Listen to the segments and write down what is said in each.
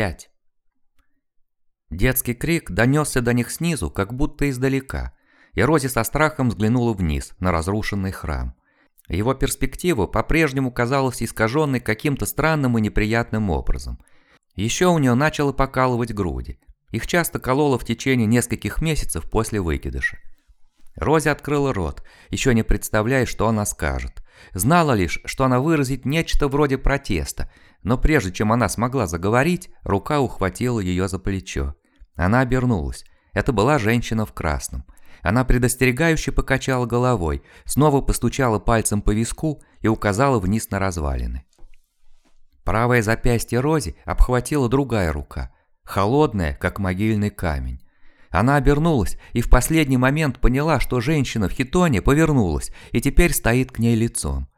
5. Детский крик донесся до них снизу, как будто издалека, и Рози со страхом взглянула вниз, на разрушенный храм. Его перспектива по-прежнему казалась искаженной каким-то странным и неприятным образом. Еще у нее начало покалывать груди. Их часто кололо в течение нескольких месяцев после выкидыша. Рози открыла рот, еще не представляя, что она скажет. Знала лишь, что она выразит нечто вроде протеста, но прежде чем она смогла заговорить, рука ухватила ее за плечо. Она обернулась. Это была женщина в красном. Она предостерегающе покачала головой, снова постучала пальцем по виску и указала вниз на развалины. Правое запястье Рози обхватила другая рука, холодная, как могильный камень. Она обернулась и в последний момент поняла, что женщина в хитоне повернулась и теперь стоит к ней лицом.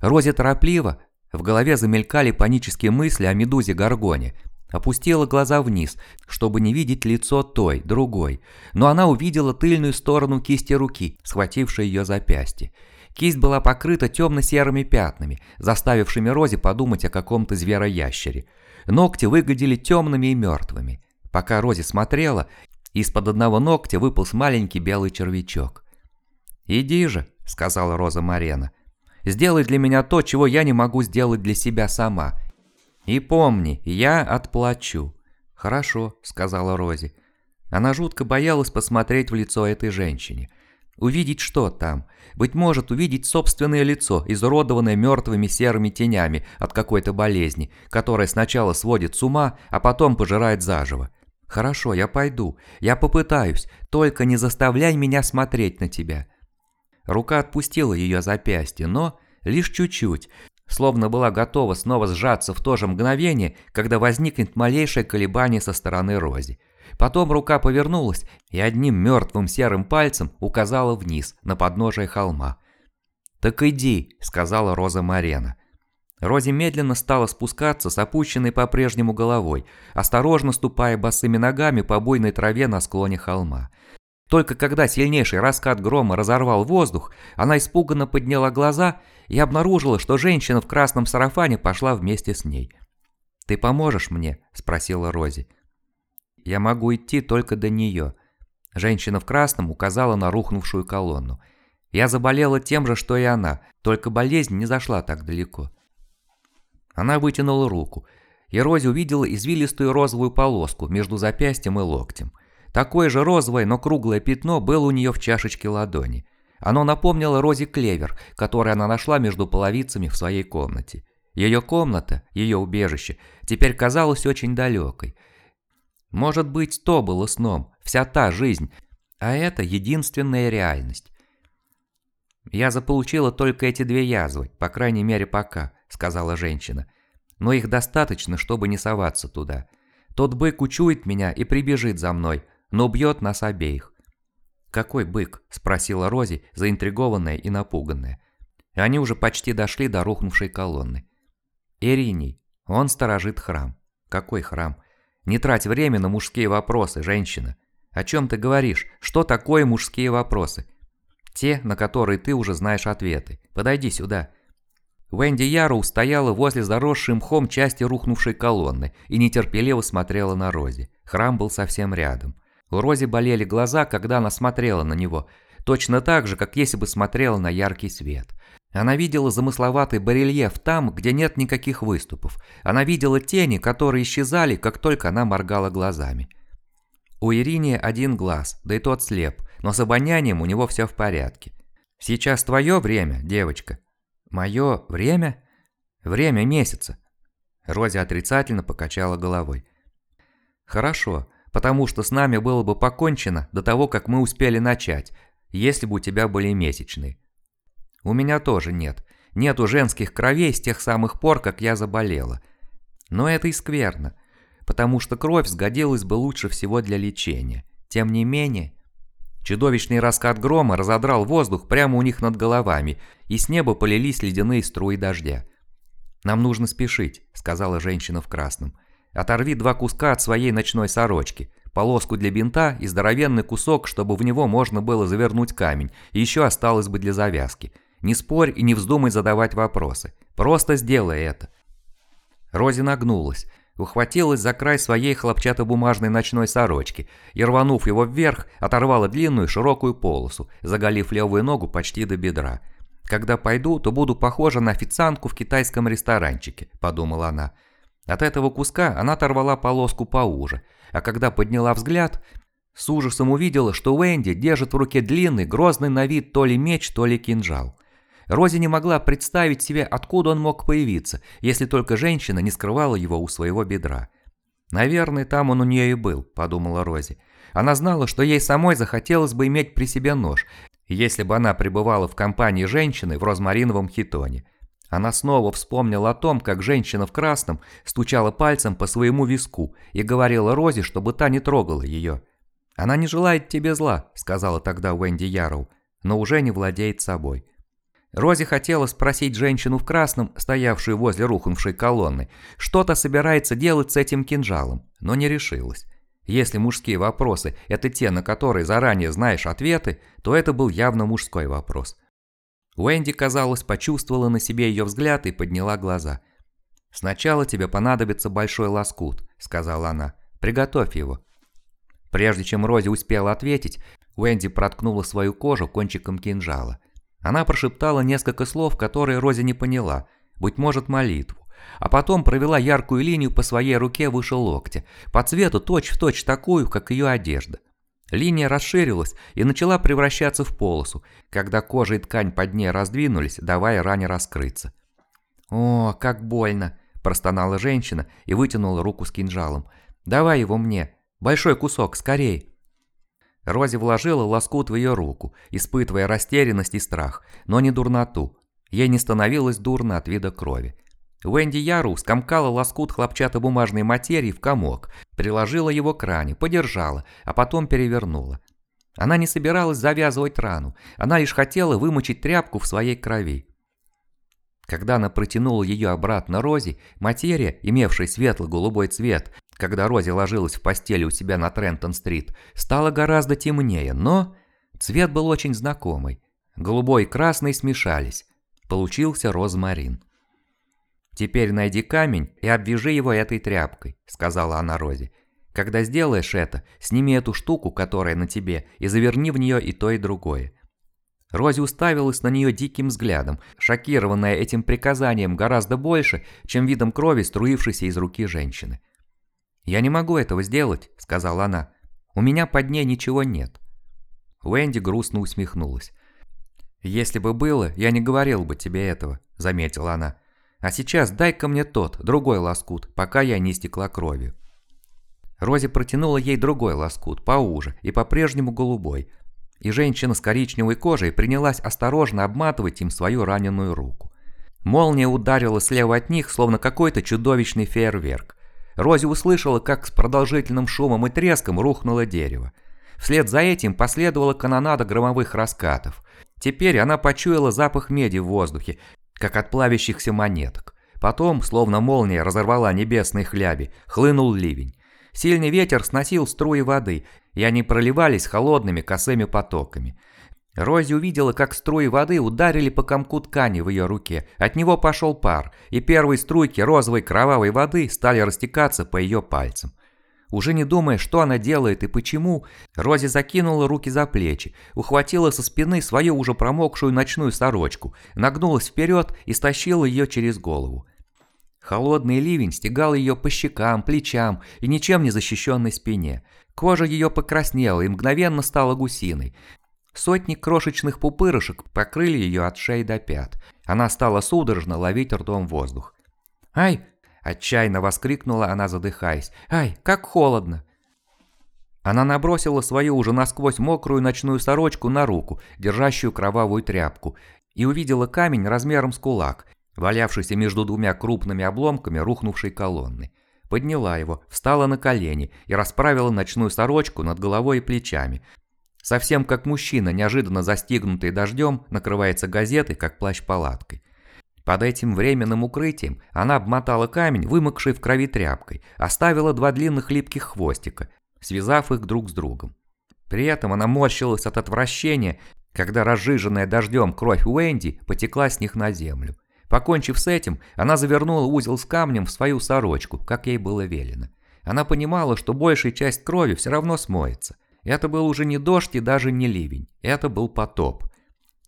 Рози торопливо, в голове замелькали панические мысли о медузе Гаргоне, Опустила глаза вниз, чтобы не видеть лицо той, другой, но она увидела тыльную сторону кисти руки, схватившей ее запястье. Кисть была покрыта темно-серыми пятнами, заставившими Рози подумать о каком-то звероящере. Ногти выглядели темными и мертвыми. Пока Рози смотрела, из-под одного ногтя выполз маленький белый червячок. «Иди же», — сказала Роза Марена, — «сделай для меня то, чего я не могу сделать для себя сама, «И помни, я отплачу». «Хорошо», — сказала Рози. Она жутко боялась посмотреть в лицо этой женщине. Увидеть что там? Быть может, увидеть собственное лицо, изуродованное мертвыми серыми тенями от какой-то болезни, которая сначала сводит с ума, а потом пожирает заживо. «Хорошо, я пойду. Я попытаюсь. Только не заставляй меня смотреть на тебя». Рука отпустила ее запястье, но лишь чуть-чуть, словно была готова снова сжаться в то же мгновение, когда возникнет малейшее колебание со стороны Рози. Потом рука повернулась и одним мертвым серым пальцем указала вниз, на подножие холма. «Так иди», — сказала Роза Марена. Рози медленно стала спускаться с опущенной по-прежнему головой, осторожно ступая босыми ногами по буйной траве на склоне холма. Только когда сильнейший раскат грома разорвал воздух, она испуганно подняла глаза и обнаружила, что женщина в красном сарафане пошла вместе с ней. «Ты поможешь мне?» – спросила Рози. «Я могу идти только до нее». Женщина в красном указала на рухнувшую колонну. «Я заболела тем же, что и она, только болезнь не зашла так далеко». Она вытянула руку, и Рози увидела извилистую розовую полоску между запястьем и локтем – Такое же розовое, но круглое пятно было у нее в чашечке ладони. Оно напомнило Розе клевер, который она нашла между половицами в своей комнате. Ее комната, ее убежище, теперь казалась очень далекой. Может быть, то было сном, вся та жизнь, а это единственная реальность. «Я заполучила только эти две язвы, по крайней мере пока», — сказала женщина. «Но их достаточно, чтобы не соваться туда. Тот бык учует меня и прибежит за мной, но убьет нас обеих. «Какой бык?» – спросила Рози, заинтригованная и напуганная. Они уже почти дошли до рухнувшей колонны. «Ириний, он сторожит храм». «Какой храм?» «Не трать время на мужские вопросы, женщина. О чем ты говоришь? Что такое мужские вопросы?» «Те, на которые ты уже знаешь ответы. Подойди сюда». Венди Яру стояла возле заросшей мхом части рухнувшей колонны и нетерпеливо смотрела на Рози. Храм был совсем рядом. У Рози болели глаза, когда она смотрела на него, точно так же, как если бы смотрела на яркий свет. Она видела замысловатый барельеф там, где нет никаких выступов. Она видела тени, которые исчезали, как только она моргала глазами. У Ирини один глаз, да и тот слеп, но с обонянием у него все в порядке. «Сейчас твое время, девочка». «Мое время?» «Время месяца». Рози отрицательно покачала головой. «Хорошо потому что с нами было бы покончено до того, как мы успели начать, если бы у тебя были месячные. У меня тоже нет. Нету женских кровей с тех самых пор, как я заболела. Но это и скверно, потому что кровь сгодилась бы лучше всего для лечения. Тем не менее... Чудовищный раскат грома разодрал воздух прямо у них над головами, и с неба полились ледяные струи дождя. «Нам нужно спешить», — сказала женщина в красном. Оторви два куска от своей ночной сорочки, полоску для бинта и здоровенный кусок, чтобы в него можно было завернуть камень, и еще осталось бы для завязки. Не спорь и не вздумай задавать вопросы. Просто сделай это. Рози нагнулась. ухватилась за край своей хлопчатобумажной ночной сорочки и, рванув его вверх, оторвала длинную широкую полосу, заголив левую ногу почти до бедра. «Когда пойду, то буду похожа на официантку в китайском ресторанчике», – подумала она. От этого куска она оторвала полоску поуже, а когда подняла взгляд, с ужасом увидела, что Уэнди держит в руке длинный, грозный на вид то ли меч, то ли кинжал. Рози не могла представить себе, откуда он мог появиться, если только женщина не скрывала его у своего бедра. «Наверное, там он у нее и был», – подумала Рози. Она знала, что ей самой захотелось бы иметь при себе нож, если бы она пребывала в компании женщины в розмариновом хитоне. Она снова вспомнила о том, как женщина в красном стучала пальцем по своему виску и говорила Розе, чтобы та не трогала ее. «Она не желает тебе зла», – сказала тогда Уэнди Ярроу, – «но уже не владеет собой». Рози хотела спросить женщину в красном, стоявшую возле рухнувшей колонны, что-то собирается делать с этим кинжалом, но не решилась. Если мужские вопросы – это те, на которые заранее знаешь ответы, то это был явно мужской вопрос. Уэнди, казалось, почувствовала на себе ее взгляд и подняла глаза. «Сначала тебе понадобится большой лоскут», – сказала она. «Приготовь его». Прежде чем Рози успела ответить, Уэнди проткнула свою кожу кончиком кинжала. Она прошептала несколько слов, которые Рози не поняла, быть может молитву, а потом провела яркую линию по своей руке выше локтя, по цвету точь-в-точь точь такую, как ее одежда. Линия расширилась и начала превращаться в полосу, когда кожа и ткань под ней раздвинулись, давая ране раскрыться. «О, как больно!» – простонала женщина и вытянула руку с кинжалом. «Давай его мне! Большой кусок, скорей!» Рози вложила лоскут в ее руку, испытывая растерянность и страх, но не дурноту. Ей не становилось дурно от вида крови. Уэнди Яру скомкала лоскут хлопчатобумажной материи в комок, приложила его к ране, подержала, а потом перевернула. Она не собиралась завязывать рану, она лишь хотела вымочить тряпку в своей крови. Когда она протянула ее обратно Рози, материя, имевшая светло-голубой цвет, когда Рози ложилась в постели у себя на Трентон-стрит, стало гораздо темнее, но цвет был очень знакомый. Голубой и красный смешались. Получился розмарин. «Теперь найди камень и обвяжи его этой тряпкой», — сказала она Рози. «Когда сделаешь это, сними эту штуку, которая на тебе, и заверни в нее и то, и другое». Рози уставилась на нее диким взглядом, шокированная этим приказанием гораздо больше, чем видом крови, струившейся из руки женщины. «Я не могу этого сделать», — сказала она. «У меня под ней ничего нет». Уэнди грустно усмехнулась. «Если бы было, я не говорил бы тебе этого», — заметила она. «А сейчас дай-ка мне тот, другой лоскут, пока я не истекла кровью». Рози протянула ей другой лоскут, поуже и по-прежнему голубой, и женщина с коричневой кожей принялась осторожно обматывать им свою раненую руку. Молния ударила слева от них, словно какой-то чудовищный фейерверк. Рози услышала, как с продолжительным шумом и треском рухнуло дерево. Вслед за этим последовала канонада громовых раскатов. Теперь она почуяла запах меди в воздухе, как от плавящихся монеток. Потом, словно молния разорвала небесные хляби, хлынул ливень. Сильный ветер сносил струи воды, и они проливались холодными косыми потоками. Рози увидела, как струи воды ударили по комку ткани в ее руке. От него пошел пар, и первые струйки розовой кровавой воды стали растекаться по ее пальцам. Уже не думая, что она делает и почему, Рози закинула руки за плечи, ухватила со спины свою уже промокшую ночную сорочку, нагнулась вперед и стащила ее через голову. Холодный ливень стегал ее по щекам, плечам и ничем не защищенной спине. Кожа ее покраснела и мгновенно стала гусиной. Сотни крошечных пупырышек покрыли ее от шеи до пят. Она стала судорожно ловить ртом воздух. «Ай!» – отчаянно воскликнула она, задыхаясь. «Ай, как холодно!» Она набросила свою уже насквозь мокрую ночную сорочку на руку, держащую кровавую тряпку, и увидела камень размером с кулак, валявшийся между двумя крупными обломками рухнувшей колонны. Подняла его, встала на колени и расправила ночную сорочку над головой и плечами, Совсем как мужчина, неожиданно застигнутый дождем, накрывается газетой, как плащ-палаткой. Под этим временным укрытием она обмотала камень, вымокший в крови тряпкой, оставила два длинных липких хвостика, связав их друг с другом. При этом она морщилась от отвращения, когда разжиженная дождем кровь Уэнди потекла с них на землю. Покончив с этим, она завернула узел с камнем в свою сорочку, как ей было велено. Она понимала, что большая часть крови все равно смоется. Это был уже не дождь и даже не ливень. Это был потоп.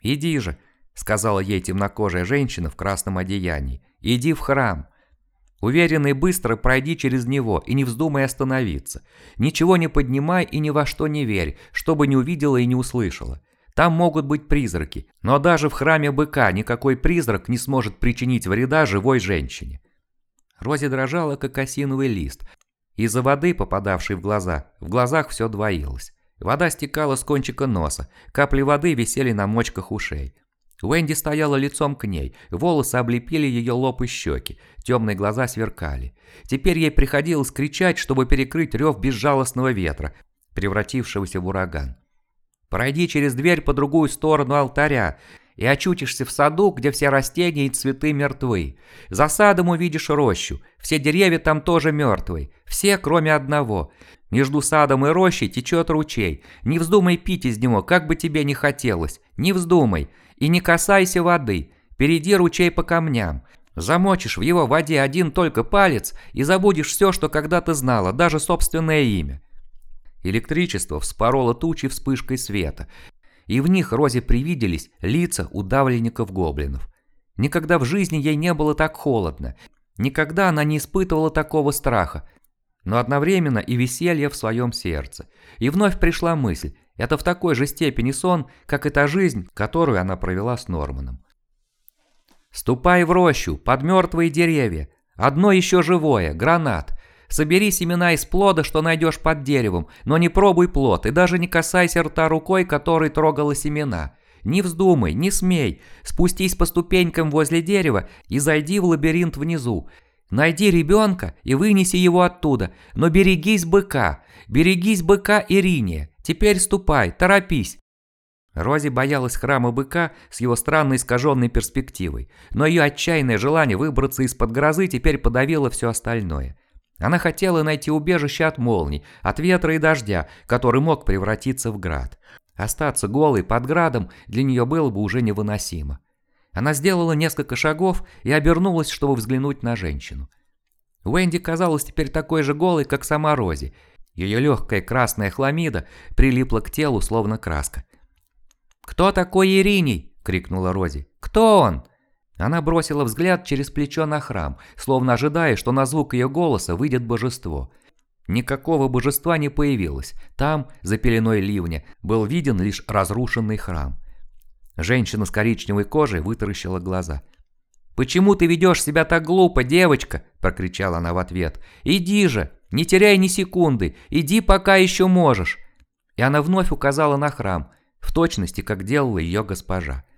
«Иди же», — сказала ей темнокожая женщина в красном одеянии. «Иди в храм. Уверенно и быстро пройди через него и не вздумай остановиться. Ничего не поднимай и ни во что не верь, чтобы не увидела и не услышала. Там могут быть призраки, но даже в храме быка никакой призрак не сможет причинить вреда живой женщине. Рози дрожала, как осиновый лист. Из-за воды, попадавшей в глаза, в глазах все двоилось. Вода стекала с кончика носа, капли воды висели на мочках ушей. Уэнди стояла лицом к ней, волосы облепили ее лоб и щеки, темные глаза сверкали. Теперь ей приходилось кричать, чтобы перекрыть рев безжалостного ветра, превратившегося в ураган. Пройди через дверь по другую сторону алтаря, и очутишься в саду, где все растения и цветы мертвы. За садом увидишь рощу, все деревья там тоже мертвые, все кроме одного. Между садом и рощей течет ручей, не вздумай пить из него, как бы тебе ни хотелось, не вздумай, и не касайся воды, перейди ручей по камням. Замочишь в его воде один только палец и забудешь все, что когда-то знала, даже собственное имя. Электричество вспороло тучи вспышкой света, и в них Розе привиделись лица удавленников-гоблинов. Никогда в жизни ей не было так холодно, никогда она не испытывала такого страха, но одновременно и веселье в своем сердце. И вновь пришла мысль, это в такой же степени сон, как и та жизнь, которую она провела с Норманом. «Ступай в рощу, под мертвые деревья, одно еще живое, гранат, Собери семена из плода, что найдешь под деревом, но не пробуй плод и даже не касайся рта рукой, которой трогала семена. Не вздумай, не смей. Спустись по ступенькам возле дерева и зайди в лабиринт внизу. Найди ребенка и вынеси его оттуда, но берегись быка, берегись быка Ирине. Теперь ступай, торопись. Рози боялась храма быка с его странной искаженной перспективой, но ее отчаянное желание выбраться из-под грозы теперь подавило все остальное. Она хотела найти убежище от молний, от ветра и дождя, который мог превратиться в град. Остаться голой под градом для нее было бы уже невыносимо. Она сделала несколько шагов и обернулась, чтобы взглянуть на женщину. Уэнди казалась теперь такой же голой, как сама Рози. Ее легкая красная хламида прилипла к телу, словно краска. «Кто такой Ириней?» — крикнула Рози. «Кто он?» Она бросила взгляд через плечо на храм, словно ожидая, что на звук ее голоса выйдет божество. Никакого божества не появилось. Там, за пеленой ливня, был виден лишь разрушенный храм. Женщина с коричневой кожей вытаращила глаза. «Почему ты ведешь себя так глупо, девочка?» – прокричала она в ответ. «Иди же! Не теряй ни секунды! Иди, пока еще можешь!» И она вновь указала на храм, в точности, как делала ее госпожа.